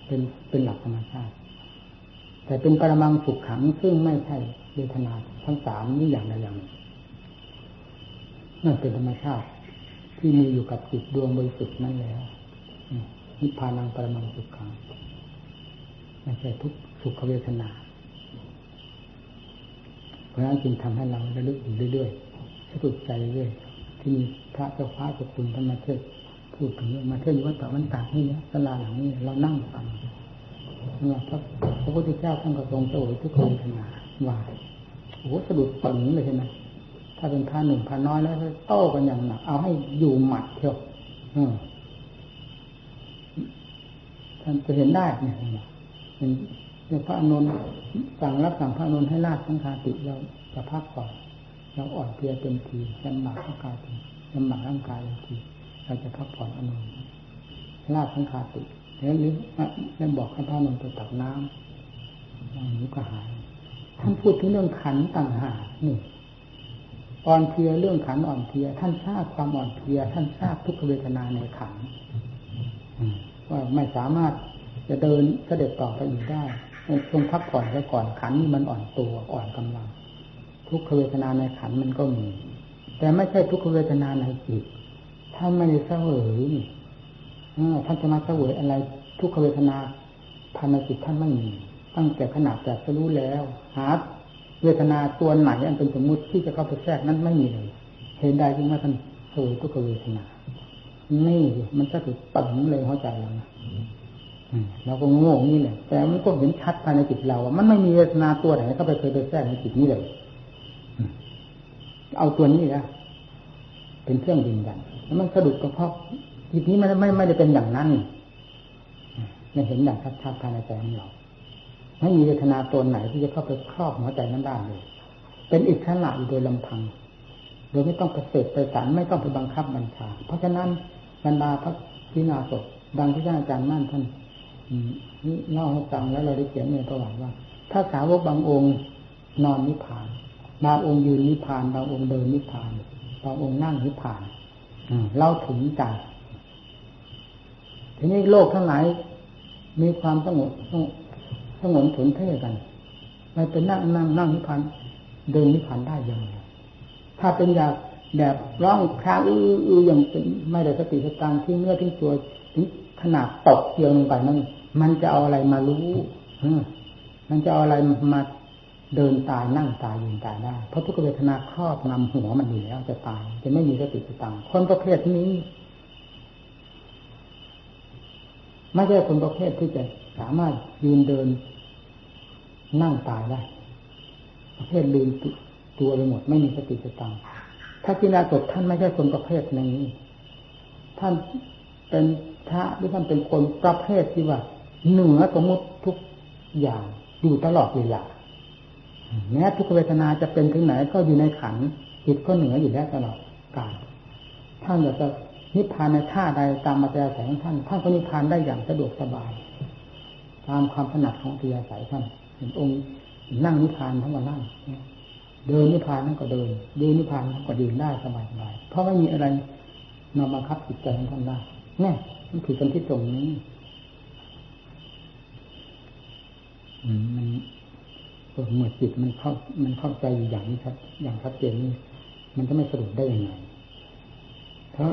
เป็นเป็นหลักธรรมชาติ แต่เป็นปรมังสุขขังซึ่งไม่ใช่เวทนาทั้งสามนี้อย่างใดอย่างหนึ่งนั่นเป็นธรรมชาติ ที่มีอยู่กับจิตดวงบริสุทธิ์นั่นแล้วนิพพานังปรมังสุขังไม่ใช่ทุกสุขเวทนา เพราะนั้นจึงทำให้เราระลึกอยู่เรื่อยๆสะดุดใจเรื่อยที่มีพระเจ้าฟ้าสกุลท่านมาเทศพูดถึงมาเทศวัดต่อมันตากนี่นะสลาหลังนี้เรานั่งฟังเนี่ยพระพระพุทธเจ้าท่านก็ทรงเสวยทุกคนขนาว่าโอ้สะดุดปึงเลยใช่ไหม ถ้าเป็นพระหนึ่งพระน้อยแล้วโต้กันอย่างหนักเอาให้อยู่หมัดเที่ยวท่านจะเห็นได้เนี่ยเป็นพระอนุนสั่งรับสั่งพระอนุนให้ลาดสังฆาติเราจะพักก่อนเราอ่อนเพลียเต็มทีลำบากร่างกายทีลำบากร่างกายเต็มทีเราจะพักผ่อนอนุนลาดสังฆาติแล้วนี้แล้วบอกให้พระนนท์ไปตักน้ำอย่างนี้ก็หายท่านพูดถึงเรื่องขันต่างหากนี่ อ่อนเพลียเรื่องขันอ่อนเพลีย ท่านทราบความอ่อนเพลีย ท่านทราบทุกขเวทนาในขันว่าไม่สามารถจะเดินเสด็จต่อไปอีกได้ตรงพักผ่อนไว้ก่อนขันนี่มันอ่อนตัวอ่อนกำลัง ทุกขเวทนาในขันมันก็มี แต่ไม่ใช่ทุกขเวทนาในจิตท่านไม่ได้เสวยนี่ท่านจะมาเสวยอะไร ทุกขเวทนาภายในจิตท่านไม่มี ตั้งแต่ขนาดแต่จะรู้แล้วหา เวทนาตัวไหนอันเป็นสมมุติที่จะเข้าไปแทรกนั้นไม่มีเลยเห็นได้จึงว่าท่านเสวยทุกขเวทนา นี่มันจะถูกปั่นเลยเข้าใจเรานะเราก็โง่นี่แหละแต่มันก็เห็นชัดภายในจิตเราว่ามันไม่มีเวทนาตัวไหนเข้าไปเคยไปแทรกในจิตนี้เลยเอาตัวนี้นะเป็นเครื่องยืนยันแล้วมันสะดุดก็เพราะจิตนี้มันไม่ไม่ได้เป็นอย่างนั้นไม่เห็นอย่างชัดๆภายในใจของเรา ไม่มีเวทนาตัวไหนที่จะเข้าไปครอบหัวใจนั้นได้เลย เป็นอิสระอยู่โดยลำพัง โดยไม่ต้องไปเสดไปสารไม่ต้องไปบังคับบัญชา เพราะฉะนั้นบรรดาพระพิณาศดังที่ท่านอาจารย์มั่นท่านเล่าให้ฟังแล้วเราได้เขียนในประวัติว่า ถ้าสาวกบางองค์นอนนิพพาน บางองค์ยืนนิพพาน บางองค์เดินนิพพาน บางองค์นั่งนิพพานเราถึงใจทีนี้โลกทั้งหลายมีความสงบ สงบถุนเท่กันไปเป็นนั่งนั่งนั่งนิพพานเดินนิพพานได้ยังไงถ้าเป็นอยากแบบร้องครางอื้ออย่างเป็นไม่ได้สติสตางทิ้งเนื้อทิ้งตัวถึงขนาดตกเกียวลงไปนั่นมันจะเอาอะไรมารู้มันจะเอาอะไรมาเดินตายนั่งตายยืนตายได้ เพราะทุกเวทนาครอบงำหัวมันอยู่แล้วจะตาย จะไม่มีสติสตังคนประเภทนี้ ไม่ใช่คนประเภทที่จะ สามารถยืนเดิน นั่งตายได้ประเภทลืมตัวไปหมด ไม่มีสติสตังถ้ากินาศพท่านไม่ใช่คนประเภทนี้ท่านเป็นพระหรือท่านเป็นคนประเภทที่ว่า เหนือสมมติทุกอย่างอยู่ตลอดเวลาแม้ทุกเวทนาจะเป็นถึงไหนก็อยู่ในขันจิตก็เหนืออยู่แล้วตลอดกาลท่านอยากจะนิพพานในท่าใดตามมาแต่แสงท่านท่านก็นิพพานได้อย่างสะดวกสบาย ตามความถนัดของเทียสายท่านเห็นองค์นั่งนิพพานทั้งวันนั่งเดินนิพพานนั่นก็เดินยืนนิพพานนั่นก็ยืนได้สบายสบายเพราะไม่มีอะไรนำมาคับจิตใจของท่านได้แน่มันถือกันที่ตรงนี้มันเมื่อจิตมันเข้ามันเข้าใจอยู่อย่างนี้ครับ อย่างชัดเจนนี่มันจะไม่สรุปได้ยังไงเพราะ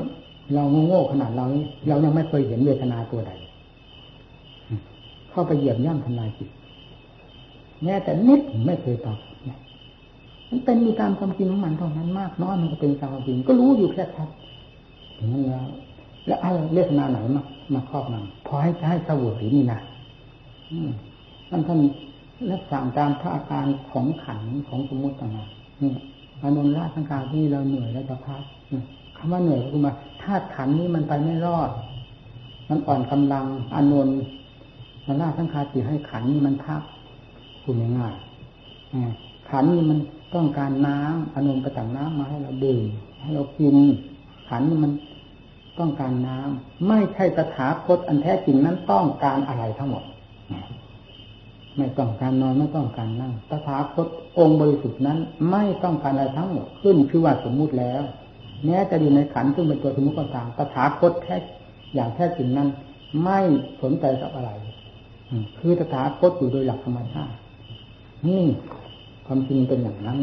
เราโง่ขนาดเรานี้เรายังไม่เคยเห็นเวทนาตัวใด เข้าไปเหยียบย่ำทำลายจิตแม้แต่นิดไม่เคยตอบมันเป็นมีตามความจริงของมันเท่านั้นมากน้อยมันก็เป็นตามความจริงก็รู้อยู่แค่ชัดอย่างนั้นแล้วแล้วเอาเวทนาไหนมามาครอบงำพอให้ให้เสวยนี่นะท่านท่านรักษาตามพระอาการของขันของสมมติต่างๆนี่อานนท์ราสังการที่เราเหนื่อยแล้วจะพักคำว่าเหนื่อยก็คือมาธาตุขันนี้มันไปไม่รอด มันอ่อนกำลังอานนท์ มันล่าสังขารจิให้ขันนี้มันพักคุณง่ายๆขันนี้มันต้องการน้ำอนนท์ไปตักน้ำมาให้เราดื่มให้เรากิน ขันนี้มันต้องการน้ำไม่ใช่ตถาคตอันแท้จริงนั้นต้องการอะไรทั้งหมด ไม่ต้องการนอนไม่ต้องการนั่งตถาคตองค์บริสุทธิ์นั้น ไม่ต้องการอะไรทั้งหมดขึ้นคือว่าสมมุติแล้ว แม้จะอยู่ในขันซึ่งเป็นตัวสมมุติก็ตามตถาคตแท้อย่างแท้จริงนั้น ไม่สนใจกับอะไร คือตถาคตอยู่โดยหลักธรรมชาตินี่ความจริงเป็นอย่างนั้น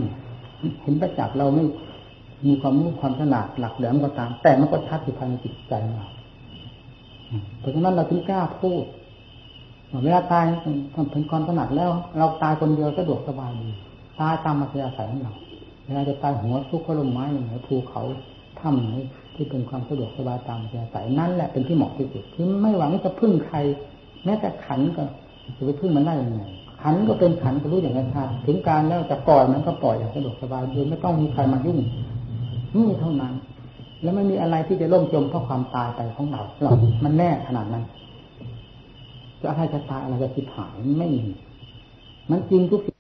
เห็นประจักษ์เราไม่มีความรู้ความฉลาดหลักแหลมก็ตาม แต่มันก็ชัดอยู่ภายในจิตใจเราเพราะฉะนั้นเราถึงกล้าพูดเวลาตายทำเป็นความถนัดแล้ว เราตายคนเดียวสะดวกสบายดีตายตามมาเสียสายของเราเวลาจะตายหัวทุกข์ก็ลมไม้อย่างไรภูเขาถ้ำไหนที่เป็นความสะดวกสบายตามเสียสายนั่นแหละเป็นที่เหมาะที่สุดคือไม่หวังจะพึ่งใคร แม้แต่ขันก็จะไปพึ่งมันได้ยังไงขันก็เป็นขันก็รู้อย่างนั้นชาถึงการแล้วจะปล่อยมันก็ปล่อยอย่างสะดวกสบายโดยไม่ต้องมีใครมายุ่งนี่เท่านั้น แล้วไม่มีอะไรที่จะล่มจมเพราะความตายไปของเราหรอกมันแน่ขนาดนั้นจะให้จะตายอะไรจะสิบหายไม่มีมันจริงทุกสิ่ง